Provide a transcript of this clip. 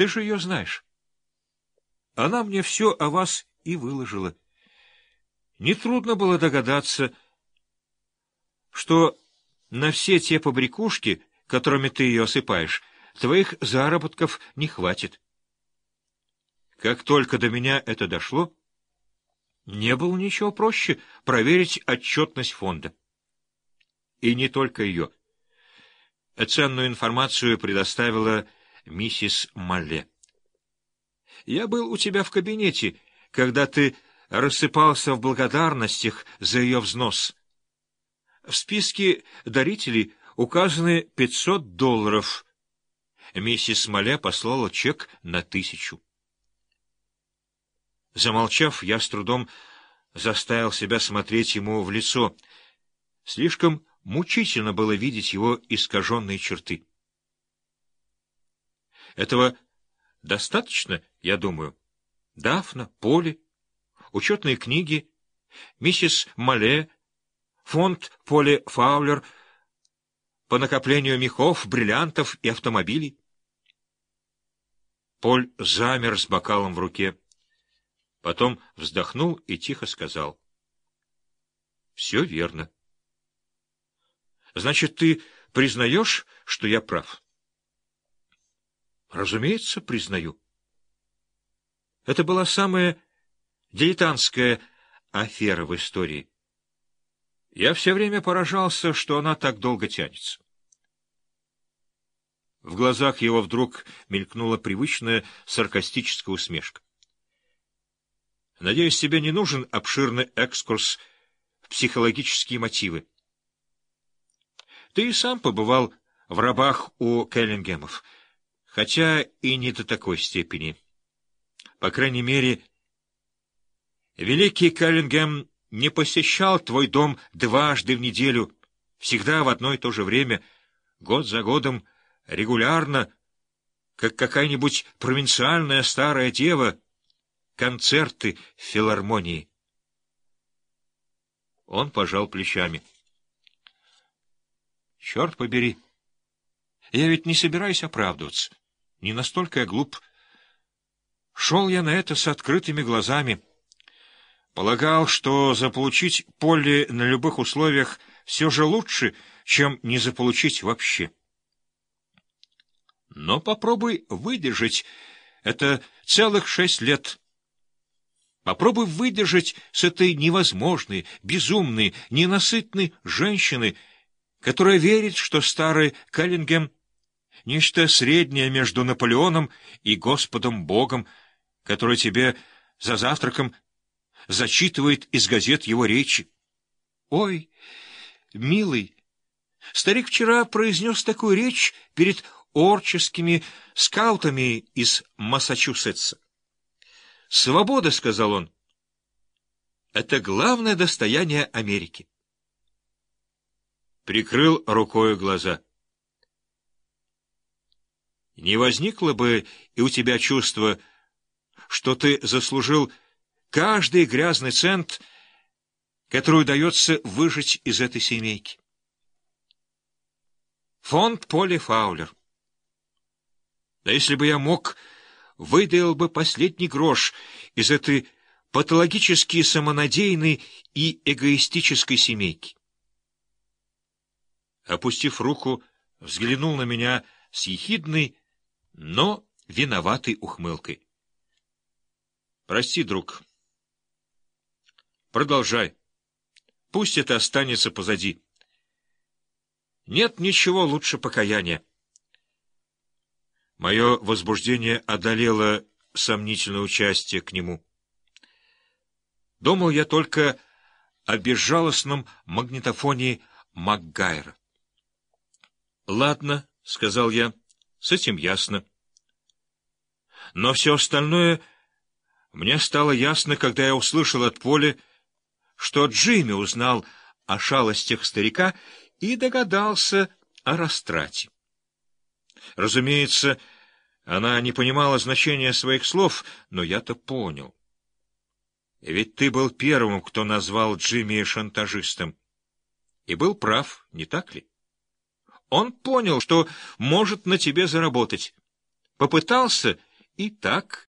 Ты же ее знаешь. Она мне все о вас и выложила. Нетрудно было догадаться, что на все те побрякушки, которыми ты ее осыпаешь, твоих заработков не хватит. Как только до меня это дошло, не было ничего проще проверить отчетность фонда. И не только ее. Ценную информацию предоставила миссис Малле. Я был у тебя в кабинете, когда ты рассыпался в благодарностях за ее взнос. В списке дарителей указаны 500 долларов. Миссис Мале послала чек на тысячу. Замолчав, я с трудом заставил себя смотреть ему в лицо. Слишком мучительно было видеть его искаженные черты. Этого достаточно, я думаю. Дафна, Поли, учетные книги, миссис Мале, фонд Поли Фаулер по накоплению мехов, бриллиантов и автомобилей. Поль замер с бокалом в руке. Потом вздохнул и тихо сказал. — Все верно. — Значит, ты признаешь, что я прав? — Разумеется, признаю. Это была самая дилетантская афера в истории. Я все время поражался, что она так долго тянется. В глазах его вдруг мелькнула привычная саркастическая усмешка. Надеюсь, тебе не нужен обширный экскурс в психологические мотивы. Ты и сам побывал в рабах у Келлингемов, хотя и не до такой степени. По крайней мере, великий Келлингем не посещал твой дом дважды в неделю, всегда в одно и то же время, год за годом, регулярно, как какая-нибудь провинциальная старая дева — концерты в филармонии. Он пожал плечами. Черт побери! Я ведь не собираюсь оправдываться. Не настолько я глуп. Шел я на это с открытыми глазами. Полагал, что заполучить поле на любых условиях все же лучше, чем не заполучить вообще. Но попробуй выдержать это целых шесть лет — Попробуй выдержать с этой невозможной, безумной, ненасытной женщины, которая верит, что старый Каллингем — нечто среднее между Наполеоном и Господом Богом, который тебе за завтраком зачитывает из газет его речи. Ой, милый, старик вчера произнес такую речь перед орческими скаутами из Массачусетса. «Свобода», — сказал он, — «это главное достояние Америки». Прикрыл рукою глаза. Не возникло бы и у тебя чувство, что ты заслужил каждый грязный цент, который удается выжить из этой семейки. Фонд Поли Фаулер. Да если бы я мог выдаил бы последний грош из этой патологически самонадеянной и эгоистической семейки. Опустив руку, взглянул на меня с ехидной, но виноватой ухмылкой. «Прости, друг. Продолжай. Пусть это останется позади. Нет ничего лучше покаяния». Мое возбуждение одолело сомнительное участие к нему. Думал я только о безжалостном магнитофоне Макгайра. «Ладно», — сказал я, — «с этим ясно». Но все остальное мне стало ясно, когда я услышал от Поля, что Джимми узнал о шалостях старика и догадался о растрате. Разумеется, она не понимала значения своих слов, но я-то понял. Ведь ты был первым, кто назвал Джимми шантажистом. И был прав, не так ли? Он понял, что может на тебе заработать. Попытался И так